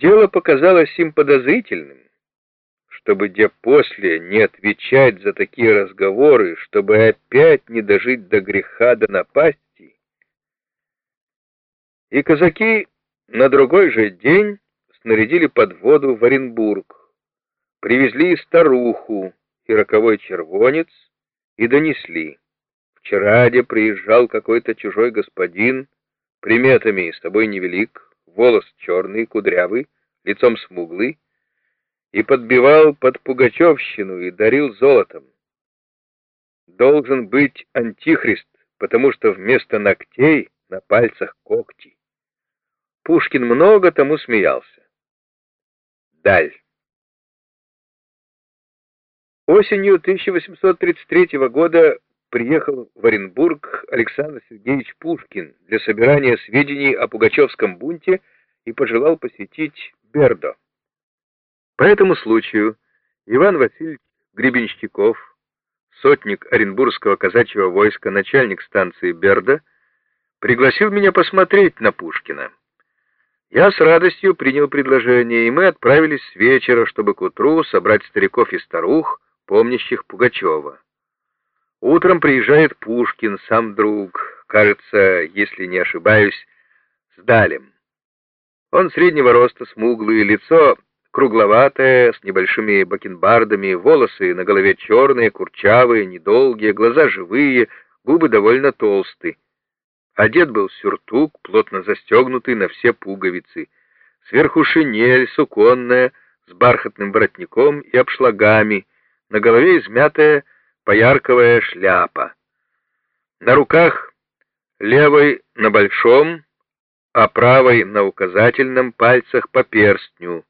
Дело показалось им подозрительным, чтобы где после не отвечать за такие разговоры, чтобы опять не дожить до греха до напасти. И казаки на другой же день снарядили подводу в Оренбург, привезли старуху и роковой червонец и донесли. Вчера де приезжал какой-то чужой господин, приметами с тобой невелик, волос черный, кудрявый, лицом смуглый, и подбивал под пугачевщину и дарил золотом. Должен быть антихрист, потому что вместо ногтей на пальцах когти. Пушкин много тому смеялся. Даль. Осенью 1833 года приехал в Оренбург Александр Сергеевич Пушкин для собирания сведений о Пугачевском бунте и пожелал посетить Бердо. По этому случаю Иван Васильевич Гребенщиков, сотник Оренбургского казачьего войска, начальник станции Берда, пригласил меня посмотреть на Пушкина. Я с радостью принял предложение, и мы отправились с вечера, чтобы к утру собрать стариков и старух, помнящих Пугачева. Утром приезжает Пушкин, сам друг, кажется, если не ошибаюсь, с Далем. Он среднего роста, смуглый, лицо кругловатое, с небольшими бакенбардами, волосы на голове черные, курчавые, недолгие, глаза живые, губы довольно толстые. Одет был сюртук, плотно застегнутый на все пуговицы, сверху шинель суконная, с бархатным воротником и обшлагами, на голове измятая поярковая шляпа. На руках левой на большом, а правой на указательном пальцах по перстню.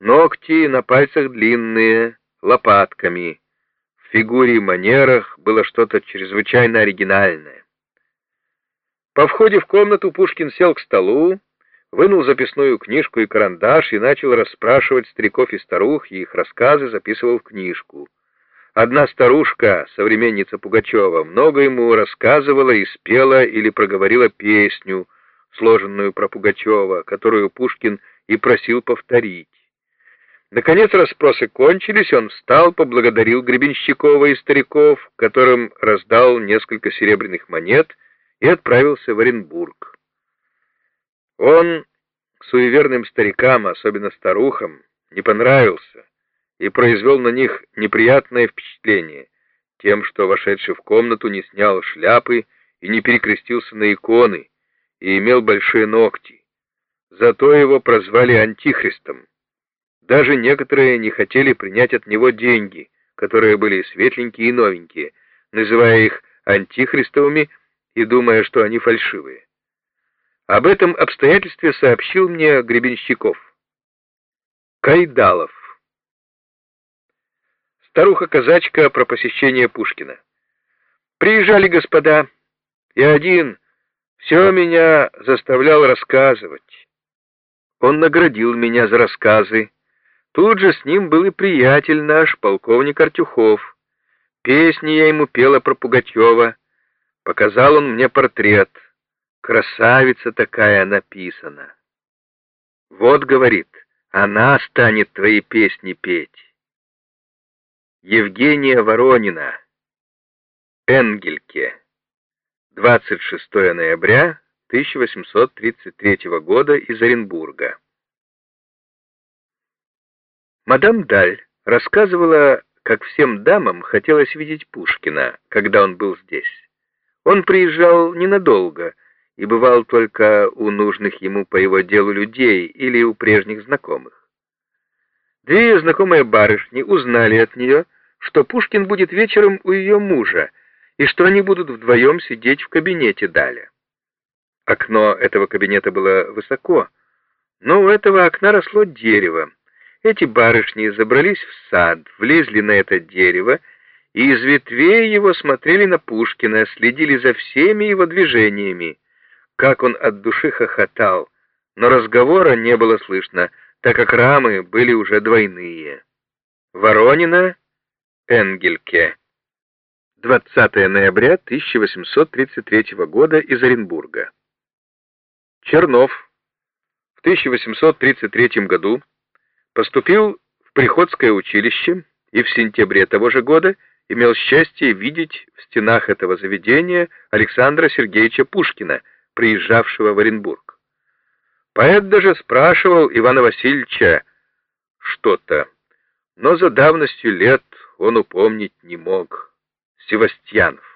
Ногти на пальцах длинные, лопатками. В фигуре и манерах было что-то чрезвычайно оригинальное. По входе в комнату Пушкин сел к столу, вынул записную книжку и карандаш и начал расспрашивать стариков и старух, и их рассказы записывал в книжку. Одна старушка, современница Пугачева, много ему рассказывала и спела или проговорила песню, сложенную про Пугачева, которую Пушкин и просил повторить. Наконец расспросы кончились, он встал, поблагодарил Гребенщикова и стариков, которым раздал несколько серебряных монет и отправился в Оренбург. Он суеверным старикам, особенно старухам, не понравился и произвел на них неприятное впечатление тем, что, вошедший в комнату, не снял шляпы и не перекрестился на иконы и имел большие ногти. Зато его прозвали Антихристом. Даже некоторые не хотели принять от него деньги, которые были светленькие и новенькие, называя их антихристовыми и думая, что они фальшивые. Об этом обстоятельстве сообщил мне Гребенщиков. Кайдалов Старуха-казачка про посещение Пушкина. Приезжали господа, и один все меня заставлял рассказывать. Он наградил меня за рассказы. Тут же с ним был и приятель наш, полковник Артюхов. Песни я ему пела про Пугачева. Показал он мне портрет. Красавица такая написана. Вот, говорит, она станет твои песни петь. Евгения Воронина. Энгельке. 26 ноября 1833 года из Оренбурга. Мадам Даль рассказывала, как всем дамам хотелось видеть Пушкина, когда он был здесь. Он приезжал ненадолго и бывал только у нужных ему по его делу людей или у прежних знакомых. Две знакомые барышни узнали от нее, что Пушкин будет вечером у ее мужа, и что они будут вдвоем сидеть в кабинете Даля. Окно этого кабинета было высоко, но у этого окна росло дерево. Эти барышни забрались в сад, влезли на это дерево, и из ветвей его смотрели на Пушкина, следили за всеми его движениями. Как он от души хохотал, но разговора не было слышно, так как рамы были уже двойные. Воронина, Энгельке. 20 ноября 1833 года из Оренбурга. Чернов. 1833 году поступил в Приходское училище и в сентябре того же года имел счастье видеть в стенах этого заведения Александра Сергеевича Пушкина, приезжавшего в Оренбург. Поэт даже спрашивал Ивана Васильевича что-то, но за давностью лет он упомнить не мог. Севастьянов.